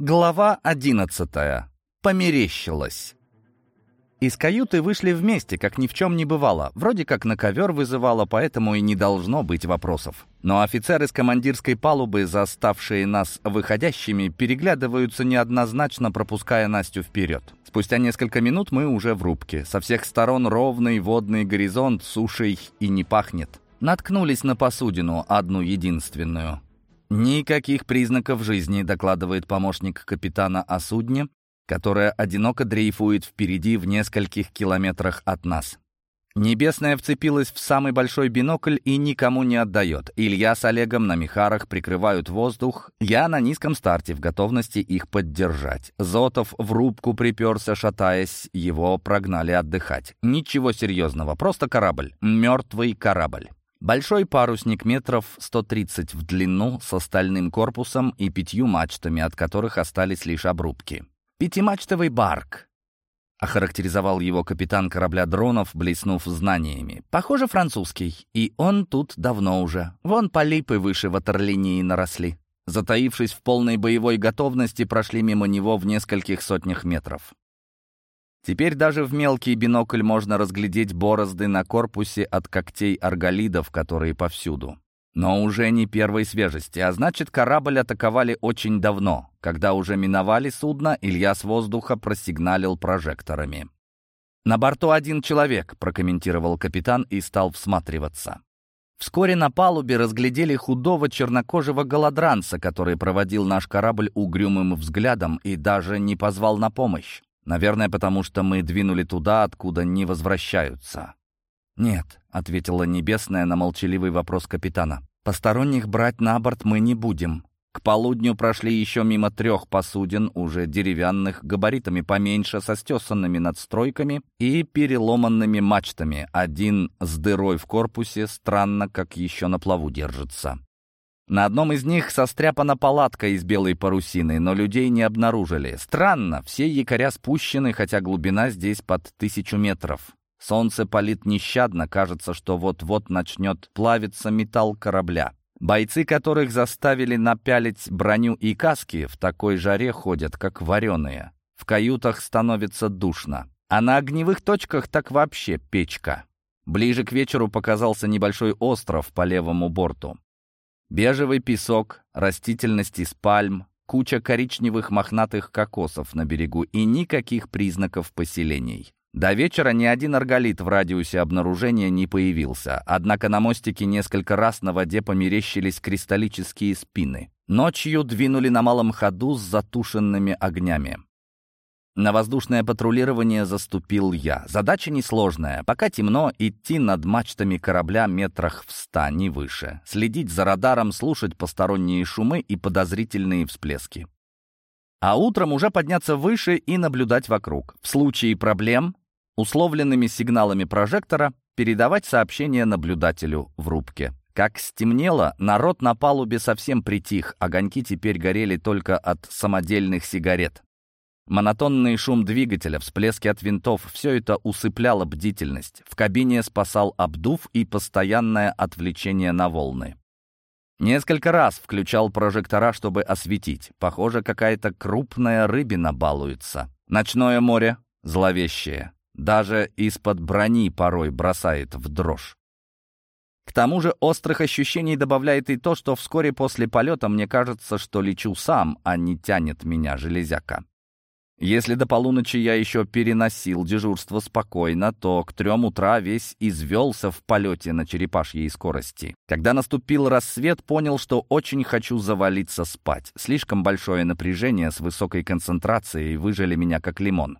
Глава одиннадцатая. Померещилась. Из каюты вышли вместе, как ни в чем не бывало. Вроде как на ковер вызывало, поэтому и не должно быть вопросов. Но офицеры с командирской палубы, заставшие нас выходящими, переглядываются неоднозначно, пропуская Настю вперед. Спустя несколько минут мы уже в рубке. Со всех сторон ровный водный горизонт, сушей и не пахнет. Наткнулись на посудину, одну единственную. «Никаких признаков жизни», — докладывает помощник капитана о судне, которое одиноко дрейфует впереди в нескольких километрах от нас. Небесная вцепилась в самый большой бинокль и никому не отдает. Илья с Олегом на мехарах прикрывают воздух. Я на низком старте в готовности их поддержать. Зотов в рубку приперся, шатаясь. Его прогнали отдыхать. Ничего серьезного, просто корабль. Мертвый корабль. Большой парусник метров 130 в длину с остальным корпусом и пятью мачтами, от которых остались лишь обрубки. «Пятимачтовый барк», — охарактеризовал его капитан корабля дронов, блеснув знаниями. «Похоже, французский, и он тут давно уже. Вон полипы выше ватерлинии наросли». Затаившись в полной боевой готовности, прошли мимо него в нескольких сотнях метров. Теперь даже в мелкий бинокль можно разглядеть борозды на корпусе от когтей арголидов, которые повсюду. Но уже не первой свежести, а значит, корабль атаковали очень давно. Когда уже миновали судно, Илья с воздуха просигналил прожекторами. «На борту один человек», — прокомментировал капитан и стал всматриваться. Вскоре на палубе разглядели худого чернокожего голодранца, который проводил наш корабль угрюмым взглядом и даже не позвал на помощь. Наверное, потому что мы двинули туда, откуда не возвращаются. «Нет», — ответила Небесная на молчаливый вопрос капитана. «Посторонних брать на борт мы не будем. К полудню прошли еще мимо трех посудин, уже деревянных, габаритами поменьше, со стесанными надстройками и переломанными мачтами. Один с дырой в корпусе, странно, как еще на плаву держится. На одном из них состряпана палатка из белой парусины, но людей не обнаружили. Странно, все якоря спущены, хотя глубина здесь под тысячу метров. Солнце палит нещадно, кажется, что вот-вот начнет плавиться металл корабля. Бойцы, которых заставили напялить броню и каски, в такой жаре ходят, как вареные. В каютах становится душно. А на огневых точках так вообще печка. Ближе к вечеру показался небольшой остров по левому борту. Бежевый песок, растительность из пальм, куча коричневых мохнатых кокосов на берегу и никаких признаков поселений. До вечера ни один арголит в радиусе обнаружения не появился, однако на мостике несколько раз на воде померещились кристаллические спины. Ночью двинули на малом ходу с затушенными огнями. На воздушное патрулирование заступил я. Задача несложная. Пока темно, идти над мачтами корабля метрах в ста, не выше. Следить за радаром, слушать посторонние шумы и подозрительные всплески. А утром уже подняться выше и наблюдать вокруг. В случае проблем, условленными сигналами прожектора, передавать сообщение наблюдателю в рубке. Как стемнело, народ на палубе совсем притих, огоньки теперь горели только от самодельных сигарет. Монотонный шум двигателя, всплески от винтов — все это усыпляло бдительность. В кабине спасал обдув и постоянное отвлечение на волны. Несколько раз включал прожектора, чтобы осветить. Похоже, какая-то крупная рыбина балуется. Ночное море зловещее. Даже из-под брони порой бросает в дрожь. К тому же острых ощущений добавляет и то, что вскоре после полета мне кажется, что лечу сам, а не тянет меня железяка. Если до полуночи я еще переносил дежурство спокойно, то к трем утра весь извелся в полете на черепашьей скорости. Когда наступил рассвет, понял, что очень хочу завалиться спать. Слишком большое напряжение с высокой концентрацией выжили меня как лимон.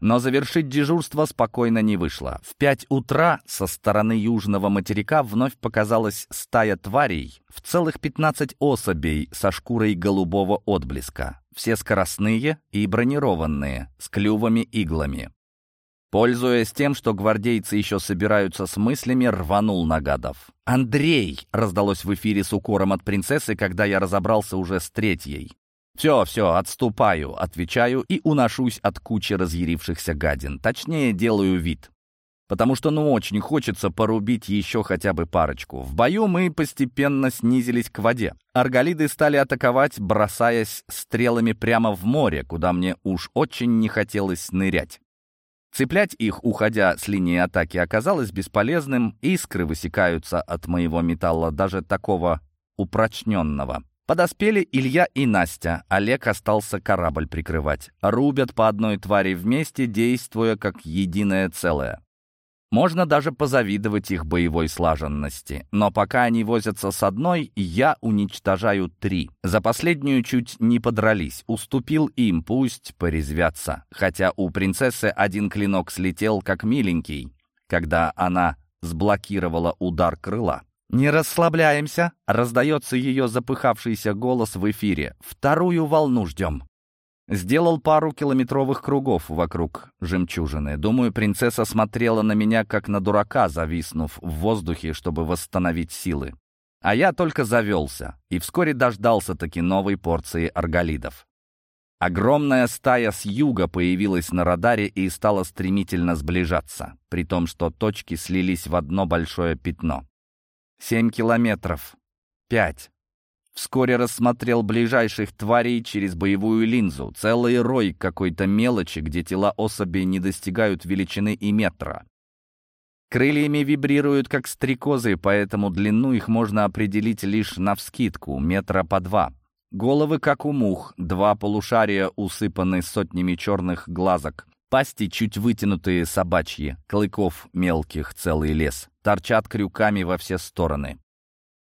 Но завершить дежурство спокойно не вышло. В пять утра со стороны южного материка вновь показалась стая тварей в целых пятнадцать особей со шкурой голубого отблеска. Все скоростные и бронированные, с клювами-иглами. Пользуясь тем, что гвардейцы еще собираются с мыслями, рванул на гадов. «Андрей!» — раздалось в эфире с укором от принцессы, когда я разобрался уже с третьей. «Все, все, отступаю», — отвечаю и уношусь от кучи разъярившихся гадин. Точнее, делаю вид. Потому что ну очень хочется порубить еще хотя бы парочку. В бою мы постепенно снизились к воде. Арголиды стали атаковать, бросаясь стрелами прямо в море, куда мне уж очень не хотелось нырять. Цеплять их, уходя с линии атаки, оказалось бесполезным, искры высекаются от моего металла, даже такого упрочненного. Подоспели Илья и Настя, Олег остался корабль прикрывать. Рубят по одной твари вместе, действуя как единое целое. Можно даже позавидовать их боевой слаженности. Но пока они возятся с одной, я уничтожаю три. За последнюю чуть не подрались. Уступил им, пусть порезвятся. Хотя у принцессы один клинок слетел как миленький, когда она сблокировала удар крыла. «Не расслабляемся!» — раздается ее запыхавшийся голос в эфире. «Вторую волну ждем!» Сделал пару километровых кругов вокруг жемчужины. Думаю, принцесса смотрела на меня, как на дурака, зависнув в воздухе, чтобы восстановить силы. А я только завелся, и вскоре дождался-таки новой порции арголидов. Огромная стая с юга появилась на радаре и стала стремительно сближаться, при том, что точки слились в одно большое пятно. Семь километров. Пять. Вскоре рассмотрел ближайших тварей через боевую линзу. Целый рой какой-то мелочи, где тела особей не достигают величины и метра. Крыльями вибрируют, как стрекозы, поэтому длину их можно определить лишь навскидку, метра по два. Головы, как у мух, два полушария усыпаны сотнями черных глазок. Пасти чуть вытянутые собачьи, клыков мелких целый лес. Торчат крюками во все стороны.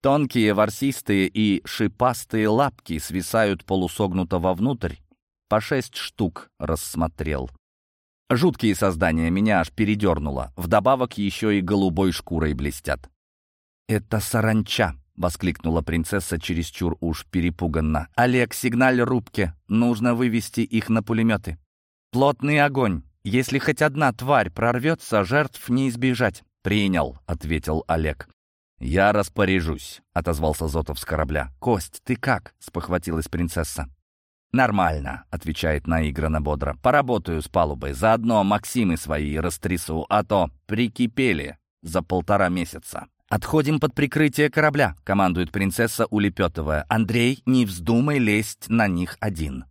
Тонкие, ворсистые и шипастые лапки свисают полусогнуто вовнутрь. По шесть штук рассмотрел. Жуткие создания меня аж передернуло. Вдобавок еще и голубой шкурой блестят. «Это саранча!» — воскликнула принцесса чересчур уж перепуганно. «Олег, сигналь рубке. Нужно вывести их на пулеметы. Плотный огонь. Если хоть одна тварь прорвется, жертв не избежать». «Принял», — ответил Олег. «Я распоряжусь», — отозвался Зотов с корабля. «Кость, ты как?» — спохватилась принцесса. «Нормально», — отвечает наигранно бодро. «Поработаю с палубой. Заодно Максимы свои растрясу, а то прикипели за полтора месяца». «Отходим под прикрытие корабля», — командует принцесса, улепетывая. «Андрей, не вздумай лезть на них один».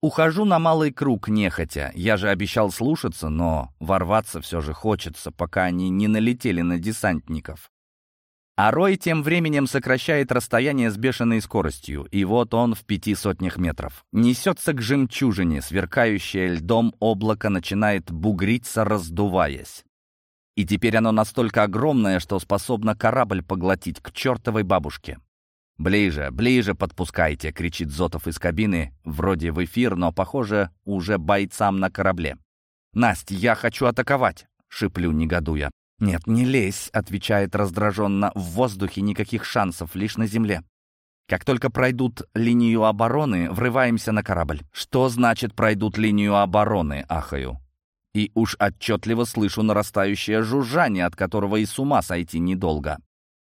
Ухожу на малый круг нехотя. Я же обещал слушаться, но ворваться все же хочется, пока они не налетели на десантников. А Рой тем временем сокращает расстояние с бешеной скоростью, и вот он в пяти сотнях метров. Несется к жемчужине, сверкающее льдом облако начинает бугриться, раздуваясь. И теперь оно настолько огромное, что способно корабль поглотить к чертовой бабушке. «Ближе, ближе подпускайте!» — кричит Зотов из кабины, вроде в эфир, но, похоже, уже бойцам на корабле. «Насть, я хочу атаковать!» — шиплю, негодуя. «Нет, не лезь», — отвечает раздраженно. «В воздухе никаких шансов, лишь на земле. Как только пройдут линию обороны, врываемся на корабль». «Что значит пройдут линию обороны?» — ахаю. И уж отчетливо слышу нарастающее жужжание, от которого и с ума сойти недолго.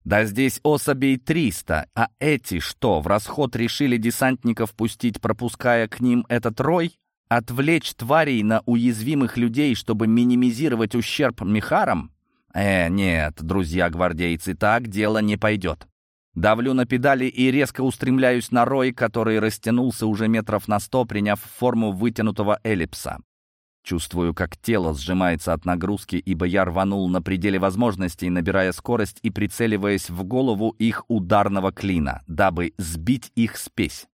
Да здесь особей триста, а эти что, в расход решили десантников пустить, пропуская к ним этот рой? Отвлечь тварей на уязвимых людей, чтобы минимизировать ущерб мехарам? Э, нет, друзья-гвардейцы, так дело не пойдет. Давлю на педали и резко устремляюсь на рой, который растянулся уже метров на сто, приняв форму вытянутого эллипса. Чувствую, как тело сжимается от нагрузки, ибо я рванул на пределе возможностей, набирая скорость и прицеливаясь в голову их ударного клина, дабы сбить их спесь.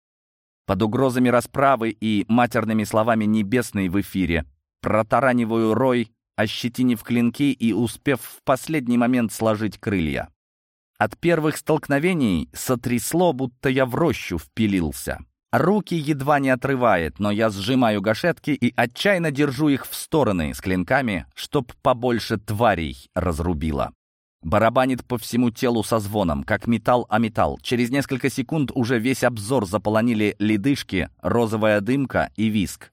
Под угрозами расправы и матерными словами небесной в эфире протараниваю рой, ощетинив клинки и успев в последний момент сложить крылья. От первых столкновений сотрясло, будто я в рощу впилился. Руки едва не отрывает, но я сжимаю гашетки и отчаянно держу их в стороны с клинками, чтоб побольше тварей разрубило. Барабанит по всему телу со звоном, как металл о металл. Через несколько секунд уже весь обзор заполонили ледышки, розовая дымка и виск.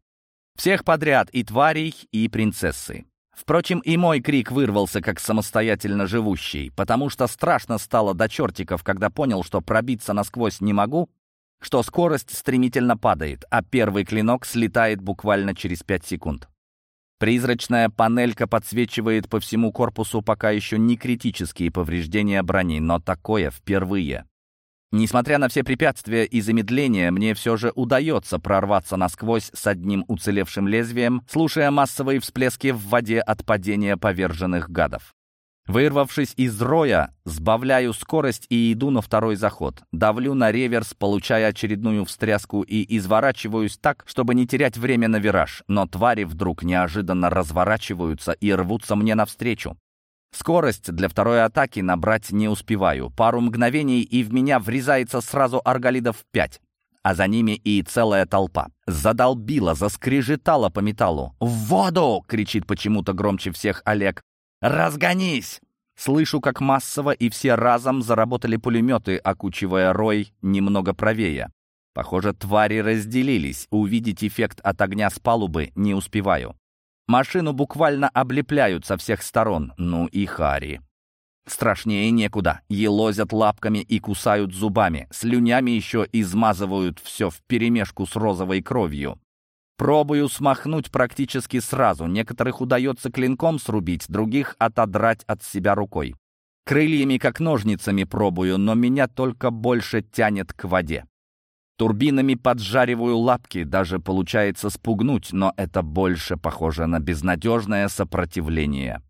Всех подряд, и тварей, и принцессы. Впрочем, и мой крик вырвался как самостоятельно живущий, потому что страшно стало до чертиков, когда понял, что пробиться насквозь не могу, что скорость стремительно падает, а первый клинок слетает буквально через пять секунд. Призрачная панелька подсвечивает по всему корпусу пока еще не критические повреждения брони, но такое впервые. Несмотря на все препятствия и замедления, мне все же удается прорваться насквозь с одним уцелевшим лезвием, слушая массовые всплески в воде от падения поверженных гадов. Вырвавшись из роя, сбавляю скорость и иду на второй заход. Давлю на реверс, получая очередную встряску и изворачиваюсь так, чтобы не терять время на вираж. Но твари вдруг неожиданно разворачиваются и рвутся мне навстречу. Скорость для второй атаки набрать не успеваю. Пару мгновений, и в меня врезается сразу арголидов пять а за ними и целая толпа. Задолбила, заскрежетала по металлу. «В воду!» — кричит почему-то громче всех Олег. «Разгонись!» Слышу, как массово и все разом заработали пулеметы, окучивая рой немного правее. Похоже, твари разделились. Увидеть эффект от огня с палубы не успеваю. Машину буквально облепляют со всех сторон. Ну и Хари. Страшнее некуда. Елозят лапками и кусают зубами. Слюнями еще измазывают все вперемешку с розовой кровью. Пробую смахнуть практически сразу. Некоторых удается клинком срубить, других отодрать от себя рукой. Крыльями, как ножницами пробую, но меня только больше тянет к воде. Турбинами поджариваю лапки, даже получается спугнуть, но это больше похоже на безнадежное сопротивление.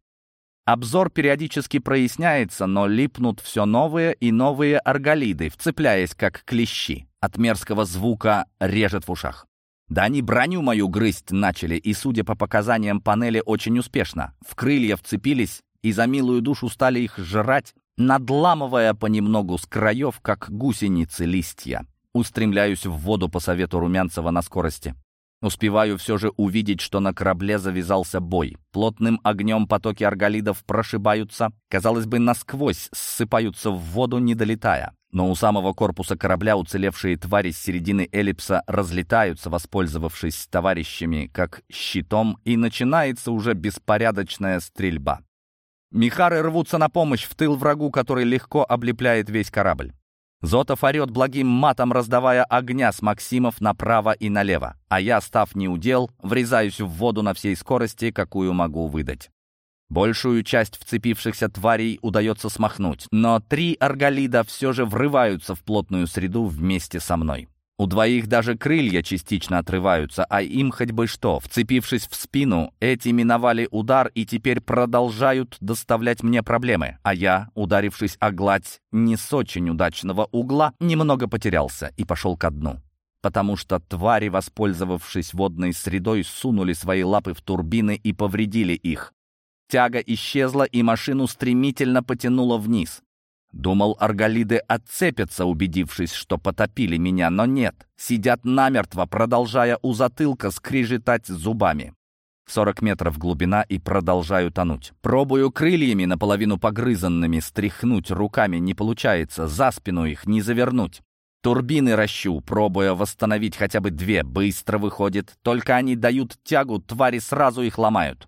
Обзор периодически проясняется, но липнут все новые и новые арголиды, вцепляясь как клещи. От мерзкого звука режет в ушах. Да они броню мою грызть начали, и, судя по показаниям панели, очень успешно. В крылья вцепились и за милую душу стали их жрать, надламывая понемногу с краев, как гусеницы листья. Устремляюсь в воду по совету Румянцева на скорости. Успеваю все же увидеть, что на корабле завязался бой. Плотным огнем потоки арголидов прошибаются, казалось бы, насквозь ссыпаются в воду, не долетая. Но у самого корпуса корабля уцелевшие твари с середины эллипса разлетаются, воспользовавшись товарищами как щитом, и начинается уже беспорядочная стрельба. Михары рвутся на помощь в тыл врагу, который легко облепляет весь корабль. Зотов орет благим матом, раздавая огня с Максимов направо и налево, а я, став неудел, врезаюсь в воду на всей скорости, какую могу выдать. Большую часть вцепившихся тварей удается смахнуть, но три арголида все же врываются в плотную среду вместе со мной. У двоих даже крылья частично отрываются, а им хоть бы что. Вцепившись в спину, эти миновали удар и теперь продолжают доставлять мне проблемы. А я, ударившись о гладь не с очень удачного угла, немного потерялся и пошел ко дну. Потому что твари, воспользовавшись водной средой, сунули свои лапы в турбины и повредили их. Тяга исчезла, и машину стремительно потянуло вниз. Думал, арголиды отцепятся, убедившись, что потопили меня, но нет. Сидят намертво, продолжая у затылка скрежетать зубами. 40 метров глубина и продолжаю тонуть. Пробую крыльями, наполовину погрызанными, стряхнуть руками не получается, за спину их не завернуть. Турбины ращу, пробуя восстановить хотя бы две, быстро выходит. Только они дают тягу, твари сразу их ломают.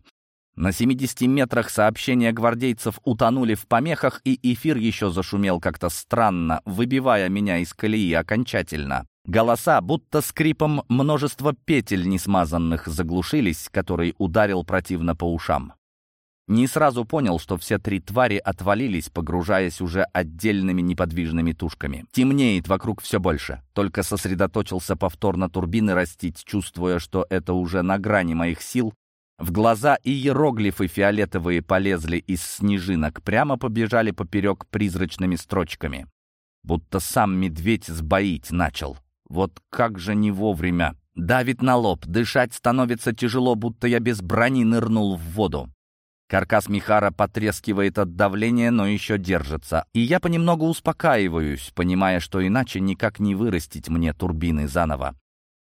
На 70 метрах сообщения гвардейцев утонули в помехах, и эфир еще зашумел как-то странно, выбивая меня из колеи окончательно. Голоса, будто скрипом множество петель несмазанных, заглушились, который ударил противно по ушам. Не сразу понял, что все три твари отвалились, погружаясь уже отдельными неподвижными тушками. Темнеет вокруг все больше. Только сосредоточился повторно турбины растить, чувствуя, что это уже на грани моих сил, в глаза иероглифы фиолетовые полезли из снежинок, прямо побежали поперек призрачными строчками. Будто сам медведь сбоить начал. Вот как же не вовремя. Давит на лоб, дышать становится тяжело, будто я без брони нырнул в воду. Каркас Михара потрескивает от давления, но еще держится. И я понемногу успокаиваюсь, понимая, что иначе никак не вырастить мне турбины заново.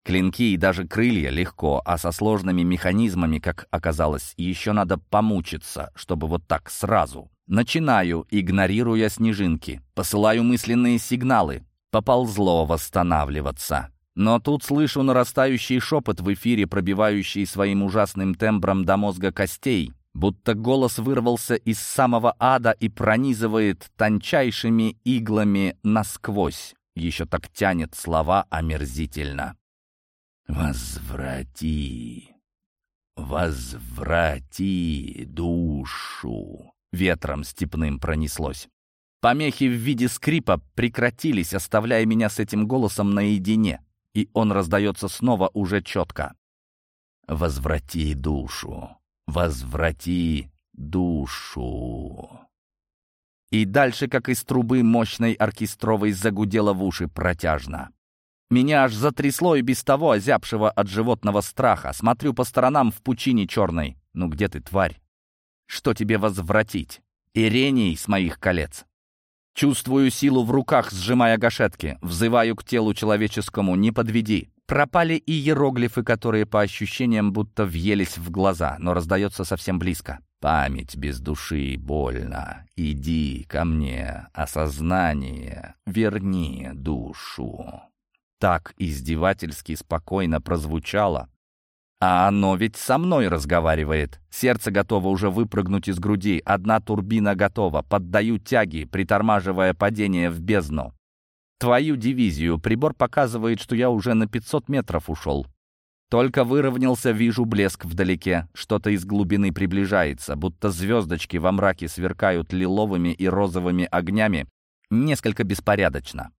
Клинки и даже крылья легко, а со сложными механизмами, как оказалось, еще надо помучиться, чтобы вот так сразу. Начинаю, игнорируя снежинки. Посылаю мысленные сигналы. Поползло восстанавливаться. Но тут слышу нарастающий шепот в эфире, пробивающий своим ужасным тембром до мозга костей, будто голос вырвался из самого ада и пронизывает тончайшими иглами насквозь. Еще так тянет слова омерзительно. «Возврати «Возврати душу!» — ветром степным пронеслось. Помехи в виде скрипа прекратились, оставляя меня с этим голосом наедине, и он раздается снова уже четко. «Возврати душу! Возврати душу!» И дальше, как из трубы мощной оркестровой, загудело в уши протяжно. Меня аж затрясло и без того озябшего от животного страха. Смотрю по сторонам в пучине черной. Ну где ты, тварь? Что тебе возвратить? Ирений с моих колец. Чувствую силу в руках, сжимая гашетки. Взываю к телу человеческому, не подведи. Пропали и иероглифы, которые по ощущениям будто въелись в глаза, но раздается совсем близко. Память без души больно. Иди ко мне, осознание, верни душу. Так издевательски спокойно прозвучало, а оно ведь со мной разговаривает. Сердце готово уже выпрыгнуть из груди. Одна турбина готова. Поддаю тяги, притормаживая падение в бездну. Твою дивизию. Прибор показывает, что я уже на 500 метров ушел. Только выровнялся, вижу блеск вдалеке. Что-то из глубины приближается, будто звездочки во мраке сверкают лиловыми и розовыми огнями. Несколько беспорядочно.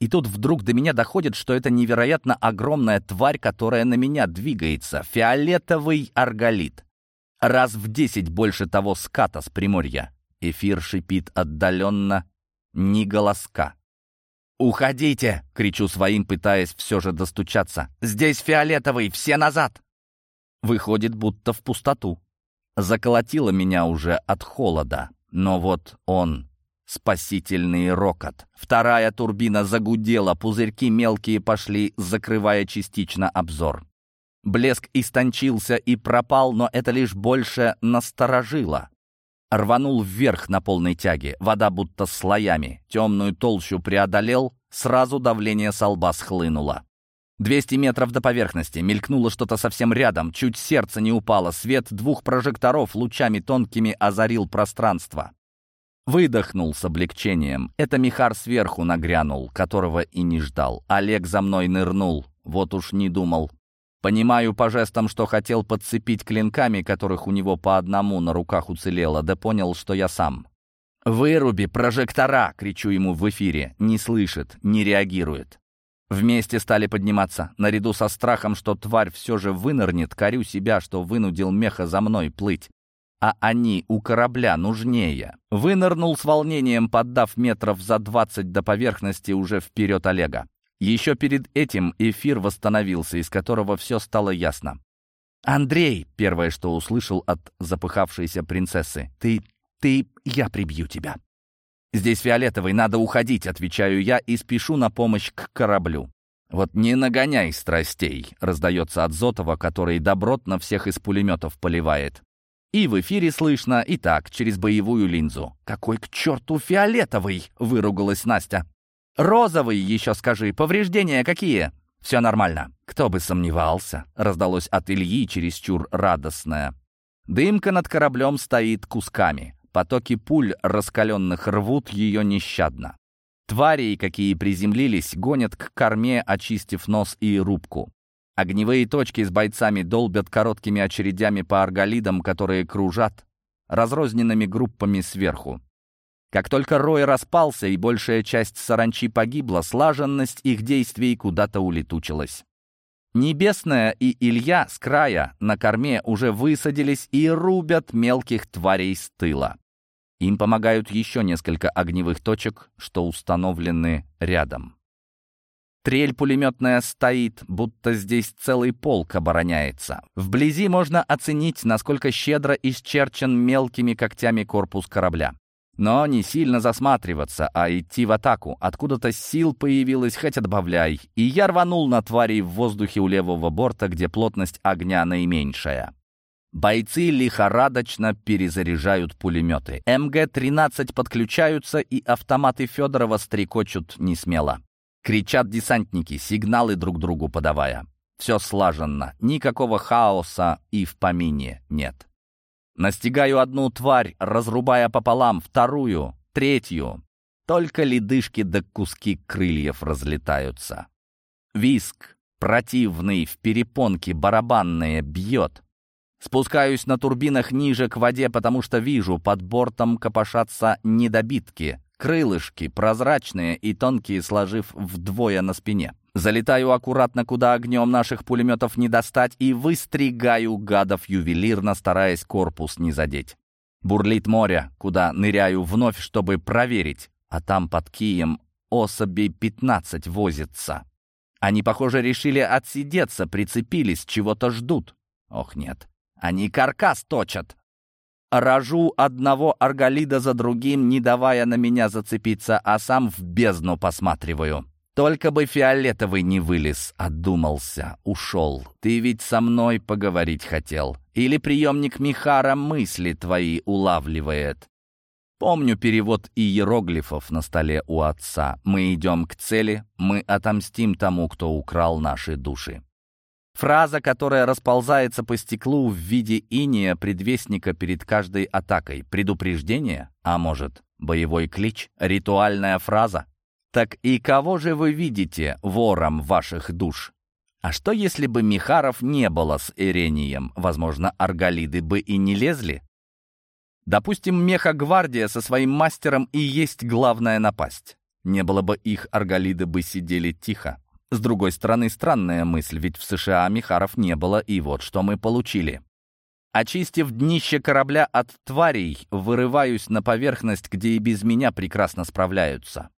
И тут вдруг до меня доходит, что это невероятно огромная тварь, которая на меня двигается. Фиолетовый арголит. Раз в десять больше того ската с приморья. Эфир шипит отдаленно, ни голоска. «Уходите!» — кричу своим, пытаясь все же достучаться. «Здесь фиолетовый! Все назад!» Выходит, будто в пустоту. Заколотило меня уже от холода. Но вот он, Спасительный рокот. Вторая турбина загудела, пузырьки мелкие пошли, закрывая частично обзор. Блеск истончился и пропал, но это лишь больше насторожило. Рванул вверх на полной тяге, вода будто слоями. Темную толщу преодолел, сразу давление со лба схлынуло. Двести метров до поверхности, мелькнуло что-то совсем рядом, чуть сердце не упало, свет двух прожекторов лучами тонкими озарил пространство. Выдохнул с облегчением. Это Михар сверху нагрянул, которого и не ждал. Олег за мной нырнул. Вот уж не думал. Понимаю по жестам, что хотел подцепить клинками, которых у него по одному на руках уцелело, да понял, что я сам. «Выруби прожектора!» — кричу ему в эфире. Не слышит, не реагирует. Вместе стали подниматься. Наряду со страхом, что тварь все же вынырнет, корю себя, что вынудил меха за мной плыть а они у корабля нужнее. Вынырнул с волнением, поддав метров за двадцать до поверхности уже вперед Олега. Еще перед этим эфир восстановился, из которого все стало ясно. «Андрей!» — первое, что услышал от запыхавшейся принцессы. «Ты... ты... я прибью тебя!» «Здесь фиолетовый, надо уходить», — отвечаю я и спешу на помощь к кораблю. «Вот не нагоняй страстей», — раздается от Зотова, который добротно всех из пулеметов поливает. И в эфире слышно, и так, через боевую линзу. «Какой к черту фиолетовый!» — выругалась Настя. «Розовый еще скажи, повреждения какие?» «Все нормально». «Кто бы сомневался», — раздалось от Ильи чересчур радостное. Дымка над кораблем стоит кусками. Потоки пуль раскаленных рвут ее нещадно. Твари, какие приземлились, гонят к корме, очистив нос и рубку. Огневые точки с бойцами долбят короткими очередями по арголидам, которые кружат разрозненными группами сверху. Как только рой распался и большая часть саранчи погибла, слаженность их действий куда-то улетучилась. Небесная и Илья с края на корме уже высадились и рубят мелких тварей с тыла. Им помогают еще несколько огневых точек, что установлены рядом. Трель пулеметная стоит, будто здесь целый полк обороняется. Вблизи можно оценить, насколько щедро исчерчен мелкими когтями корпус корабля. Но не сильно засматриваться, а идти в атаку. Откуда-то сил появилось, хоть отбавляй. И я рванул на тварей в воздухе у левого борта, где плотность огня наименьшая. Бойцы лихорадочно перезаряжают пулеметы. МГ-13 подключаются, и автоматы Федорова стрекочут несмело. Кричат десантники, сигналы друг другу подавая. Все слаженно, никакого хаоса и в помине нет. Настигаю одну тварь, разрубая пополам, вторую, третью. Только ледышки да куски крыльев разлетаются. Виск, противный, в перепонке барабанные, бьет. Спускаюсь на турбинах ниже к воде, потому что вижу, под бортом копошатся недобитки, крылышки, прозрачные и тонкие, сложив вдвое на спине. Залетаю аккуратно, куда огнем наших пулеметов не достать, и выстригаю гадов ювелирно, стараясь корпус не задеть. Бурлит море, куда ныряю вновь, чтобы проверить, а там под Кием особей пятнадцать возится. Они, похоже, решили отсидеться, прицепились, чего-то ждут. Ох, нет. Они каркас точат. Рожу одного арголида за другим, не давая на меня зацепиться, а сам в бездну посматриваю. Только бы фиолетовый не вылез, отдумался, ушел. Ты ведь со мной поговорить хотел. Или приемник Михара мысли твои улавливает. Помню перевод иероглифов на столе у отца. Мы идем к цели, мы отомстим тому, кто украл наши души. Фраза, которая расползается по стеклу в виде иния предвестника перед каждой атакой. Предупреждение? А может, боевой клич? Ритуальная фраза? Так и кого же вы видите вором ваших душ? А что, если бы Михаров не было с Ирением? Возможно, арголиды бы и не лезли? Допустим, меха-гвардия со своим мастером и есть главная напасть. Не было бы их, арголиды бы сидели тихо. С другой стороны, странная мысль, ведь в США Михаров не было, и вот что мы получили. Очистив днище корабля от тварей, вырываюсь на поверхность, где и без меня прекрасно справляются.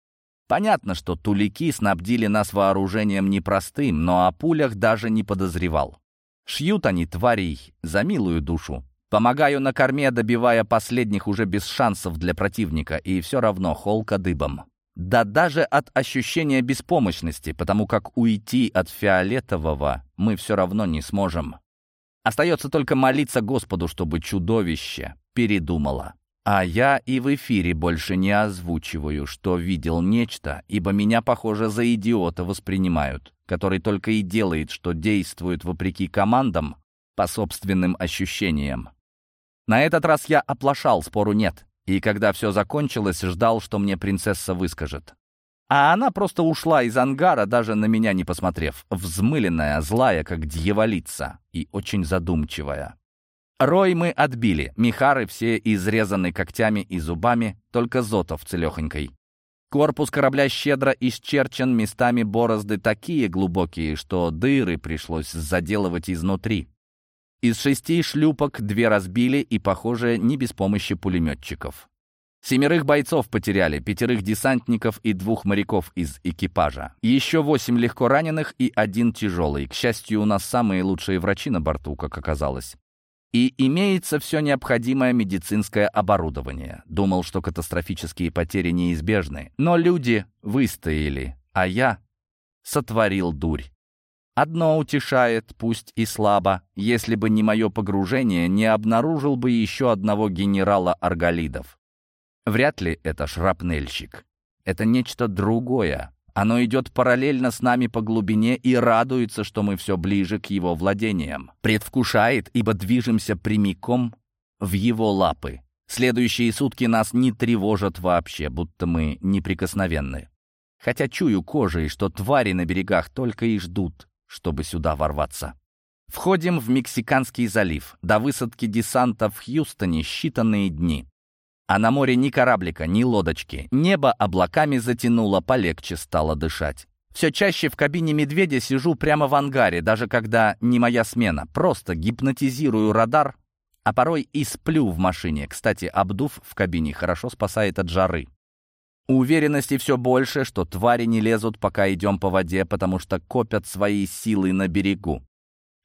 Понятно, что тулики снабдили нас вооружением непростым, но о пулях даже не подозревал. Шьют они тварей за милую душу. Помогаю на корме, добивая последних уже без шансов для противника, и все равно холка дыбом. Да даже от ощущения беспомощности, потому как уйти от фиолетового мы все равно не сможем. Остается только молиться Господу, чтобы чудовище передумало. А я и в эфире больше не озвучиваю, что видел нечто, ибо меня, похоже, за идиота воспринимают, который только и делает, что действует вопреки командам по собственным ощущениям. На этот раз я оплошал, спору нет и когда все закончилось, ждал, что мне принцесса выскажет. А она просто ушла из ангара, даже на меня не посмотрев, взмыленная, злая, как дьяволица, и очень задумчивая. Рой мы отбили, михары все изрезаны когтями и зубами, только Зотов целехонькой. Корпус корабля щедро исчерчен, местами борозды такие глубокие, что дыры пришлось заделывать изнутри. Из шести шлюпок две разбили и, похоже, не без помощи пулеметчиков. Семерых бойцов потеряли, пятерых десантников и двух моряков из экипажа. Еще восемь легко раненых и один тяжелый. К счастью, у нас самые лучшие врачи на борту, как оказалось. И имеется все необходимое медицинское оборудование. Думал, что катастрофические потери неизбежны. Но люди выстояли, а я сотворил дурь. Одно утешает, пусть и слабо. Если бы не мое погружение, не обнаружил бы еще одного генерала Арголидов. Вряд ли это шрапнельщик. Это нечто другое. Оно идет параллельно с нами по глубине и радуется, что мы все ближе к его владениям. Предвкушает, ибо движемся прямиком в его лапы. Следующие сутки нас не тревожат вообще, будто мы неприкосновенны. Хотя чую кожей, что твари на берегах только и ждут, чтобы сюда ворваться. Входим в Мексиканский залив. До высадки десанта в Хьюстоне считанные дни. А на море ни кораблика, ни лодочки. Небо облаками затянуло, полегче стало дышать. Все чаще в кабине «Медведя» сижу прямо в ангаре, даже когда не моя смена. Просто гипнотизирую радар, а порой и сплю в машине. Кстати, обдув в кабине хорошо спасает от жары. Уверенности все больше, что твари не лезут, пока идем по воде, потому что копят свои силы на берегу.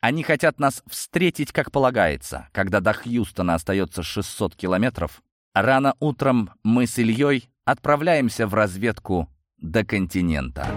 Они хотят нас встретить, как полагается. Когда до Хьюстона остается 600 километров, рано утром мы с Ильей отправляемся в разведку до континента.